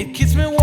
It keeps me warm.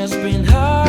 has been hard.